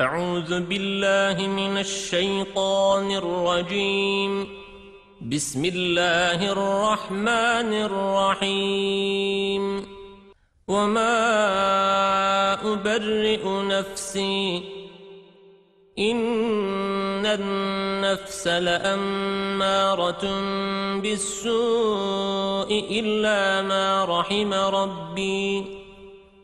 أعوذ بالله من الشيطان الرجيم. بسم الله الرحمن الرحيم. وما أبرئ نفسي. إن النفس لأمارة بالسوء إلا ما رحم ربي.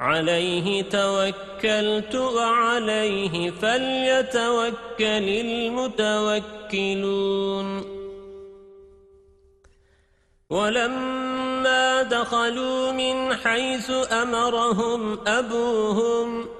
عليه توكلت وعليه فليتوكل المتوكلون. ولما دخلوا من حيث أمرهم أبوهم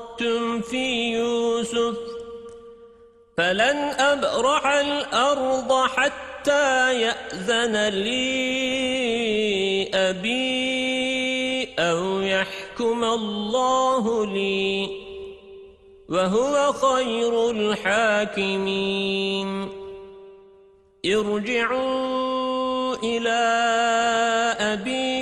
في يوسف فلن أبرح الأرض حتى يأذن لي أبي أو يحكم الله لي وهو خير الحاكمين. ارجعوا إلى أبيكم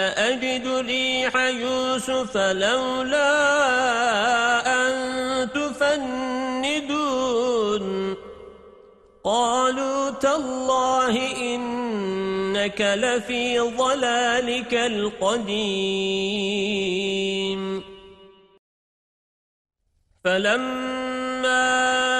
لأجد ريح يوسف لولا أن تفندون. قالوا تالله إن إنك لفي ضلالك القديم. فلما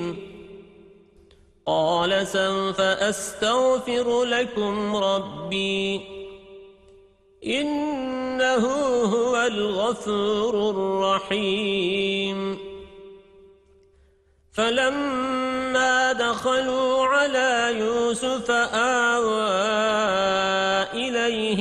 قال سوف أستغفر لكم ربي إنه هو الغفور الرحيم. فلما دخلوا على يوسف إليه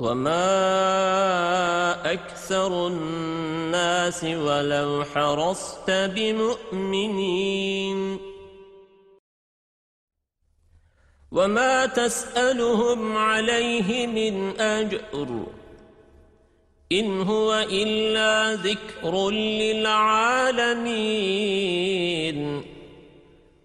وما أكثر الناس ولو حرصت بمؤمنين وما تسألهم عليه من أجر إن هو إلا ذكر للعالمين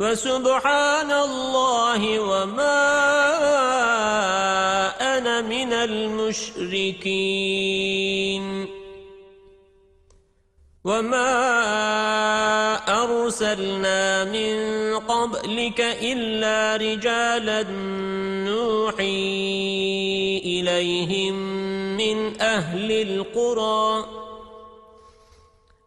وسبحان الله وما أنا من المشركين. وما أرسلنا من قبلك إلا رجالا نوحي إليهم من أهل القرى.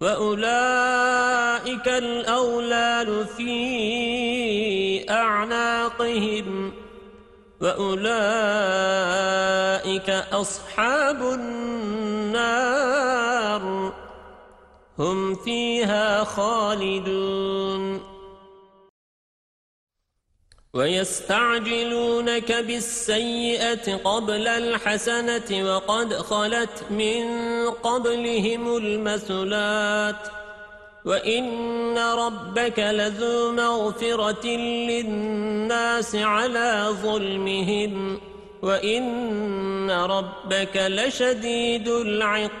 وأولئك الأولال في أعناقهم وأولئك أصحاب النار هم فيها خالدون ويستعجلونك بالسيئة قبل الحسنة وقد خلت من قبلهم المثلات. وإن ربك لذو مغفرة للناس على ظلمهم. وإن ربك لشديد العقاب.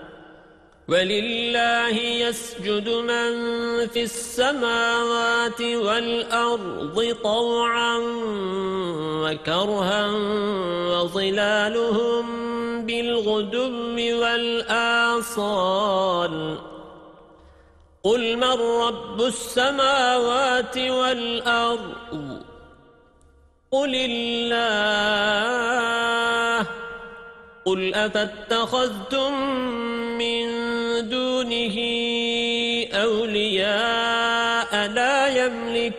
ولله يسجد من في السماوات والأرض طوعا وكرها وظلالهم بالغدم والآصال. قل من رب السماوات والأرض؟ قل الله. قل أفاتخذتم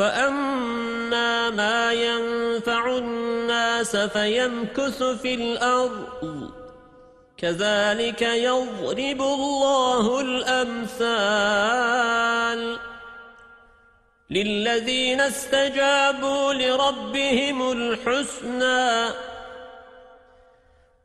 فأما ما ينفع الناس فيمكث في الأرض كذلك يضرب الله الأمثال للذين استجابوا لربهم الحسنى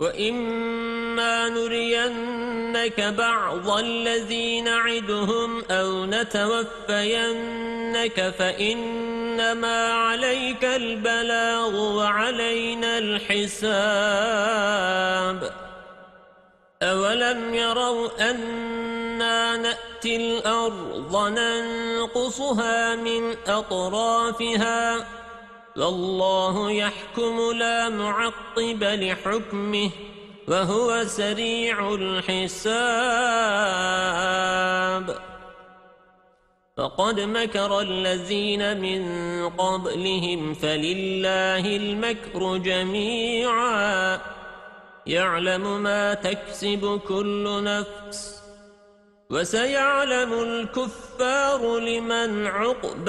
وإما نرينك بعض الذين نعدهم أو نتوفينك فإنما عليك البلاغ وعلينا الحساب أولم يروا أنا نأتي الأرض ننقصها من أطرافها والله يحكم لا معقب لحكمه وهو سريع الحساب. فقد مكر الذين من قبلهم فلله المكر جميعا. يعلم ما تكسب كل نفس وسيعلم الكفار لمن عقب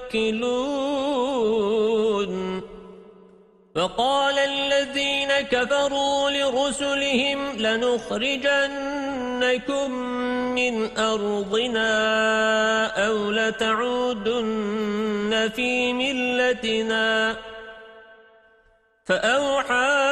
المتوكلون وقال الذين كفروا لرسلهم لنخرجنكم من أرضنا أو لتعودن في ملتنا. فأوحى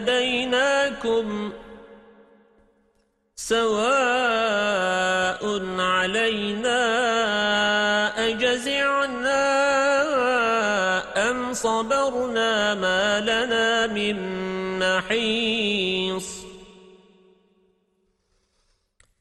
الله لهديناكم سواء علينا أجزعنا أم صبرنا ما لنا من محيص.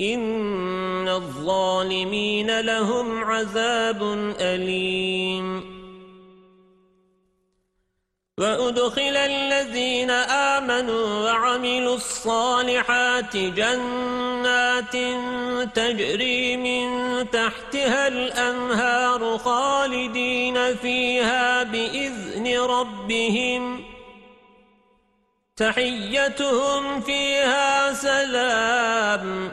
إن الظالمين لهم عذاب أليم وأدخل الذين آمنوا وعملوا الصالحات جنات تجري من تحتها الأنهار خالدين فيها بإذن ربهم تحيتهم فيها سلام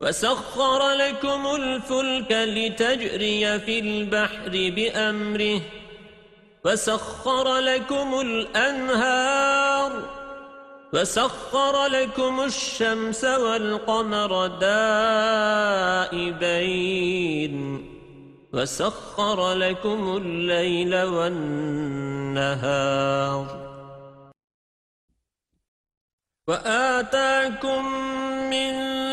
وسخر لكم الفلك لتجري في البحر بأمره وسخر لكم الأنهار وسخر لكم الشمس والقمر دائبين وسخر لكم الليل والنهار وآتاكم من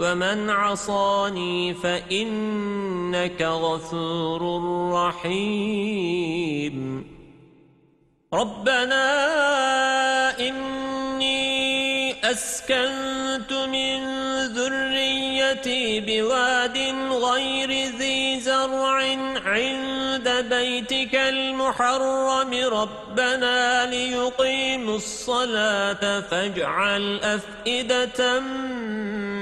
ومن عصاني فإنك غفور رحيم ربنا إني أسكنت من ذريتي بواد غير ذي زرع عند بيتك المحرم. ربنا ليقيموا الصلاة فاجعل أفئدة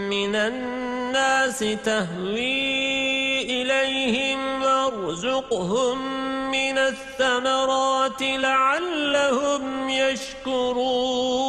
من الناس تهوي إليهم وارزقهم من الثمرات لعلهم يشكرون.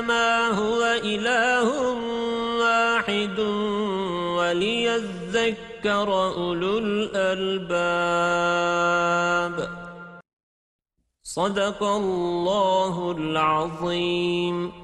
أَنَّمَا هُوَ إِلَٰهٌ وَاحِدٌ وَلِيَذَّكَّرَ أُولُو الْأَلْبَابِ. صدق الله العظيم.